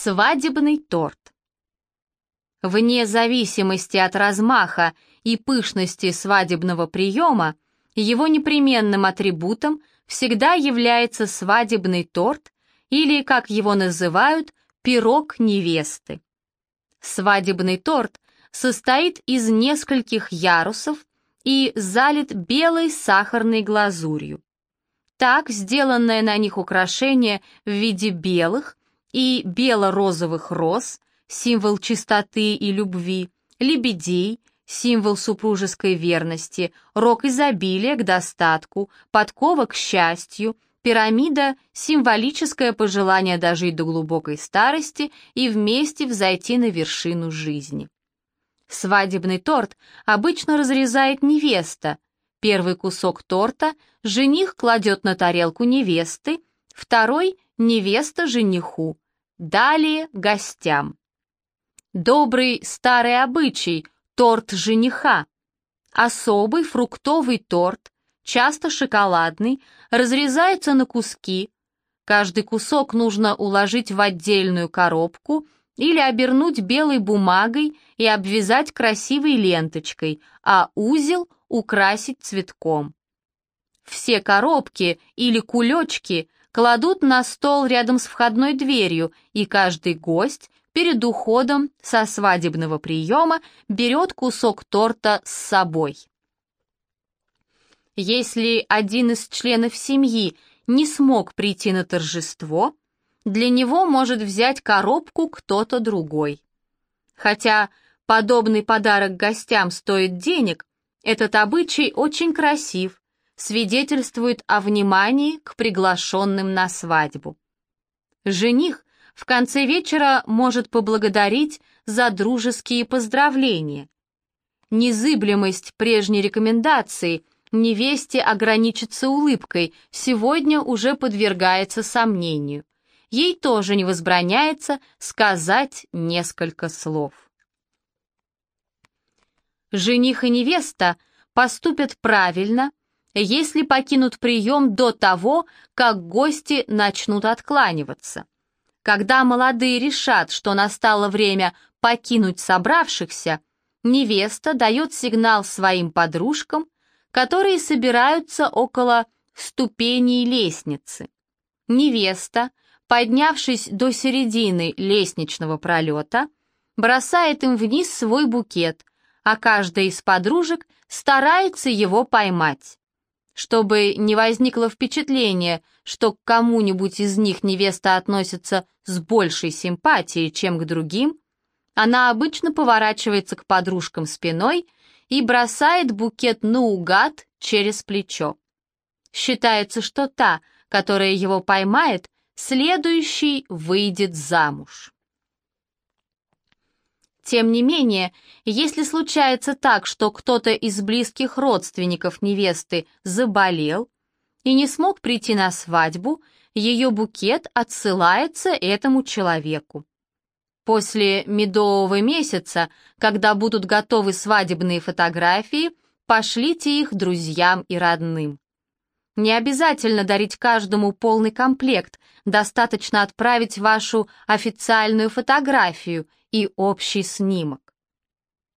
Свадебный торт. Вне зависимости от размаха и пышности свадебного приема, его непременным атрибутом всегда является свадебный торт или, как его называют, пирог невесты. Свадебный торт состоит из нескольких ярусов и залит белой сахарной глазурью. Так, сделанное на них украшение в виде белых и бело-розовых роз, символ чистоты и любви, лебедей, символ супружеской верности, рог изобилия к достатку, подкова к счастью, пирамида — символическое пожелание дожить до глубокой старости и вместе взойти на вершину жизни. Свадебный торт обычно разрезает невеста. Первый кусок торта жених кладет на тарелку невесты, второй — невеста жениху, далее — гостям. Добрый старый обычай — торт жениха. Особый фруктовый торт, часто шоколадный, разрезается на куски. Каждый кусок нужно уложить в отдельную коробку — или обернуть белой бумагой и обвязать красивой ленточкой, а узел украсить цветком. Все коробки или кулечки кладут на стол рядом с входной дверью, и каждый гость перед уходом со свадебного приема берет кусок торта с собой. Если один из членов семьи не смог прийти на торжество, для него может взять коробку кто-то другой. Хотя подобный подарок гостям стоит денег, этот обычай очень красив, свидетельствует о внимании к приглашенным на свадьбу. Жених в конце вечера может поблагодарить за дружеские поздравления. Незыблемость прежней рекомендации невесте ограничиться улыбкой сегодня уже подвергается сомнению ей тоже не возбраняется сказать несколько слов. Жених и невеста поступят правильно, если покинут прием до того, как гости начнут откланиваться. Когда молодые решат, что настало время покинуть собравшихся, невеста дает сигнал своим подружкам, которые собираются около ступеней лестницы. Невеста поднявшись до середины лестничного пролета, бросает им вниз свой букет, а каждая из подружек старается его поймать. Чтобы не возникло впечатление, что к кому-нибудь из них невеста относится с большей симпатией, чем к другим, она обычно поворачивается к подружкам спиной и бросает букет наугад через плечо. Считается, что та, которая его поймает, следующий выйдет замуж. Тем не менее, если случается так, что кто-то из близких родственников невесты заболел и не смог прийти на свадьбу, ее букет отсылается этому человеку. После медового месяца, когда будут готовы свадебные фотографии, пошлите их друзьям и родным. Не обязательно дарить каждому полный комплект, достаточно отправить вашу официальную фотографию и общий снимок.